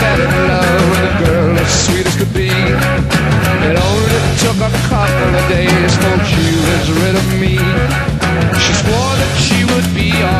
fell in love with a girl as sweet as could be. It only took a couple of days for she was rid of me. She swore that she would be all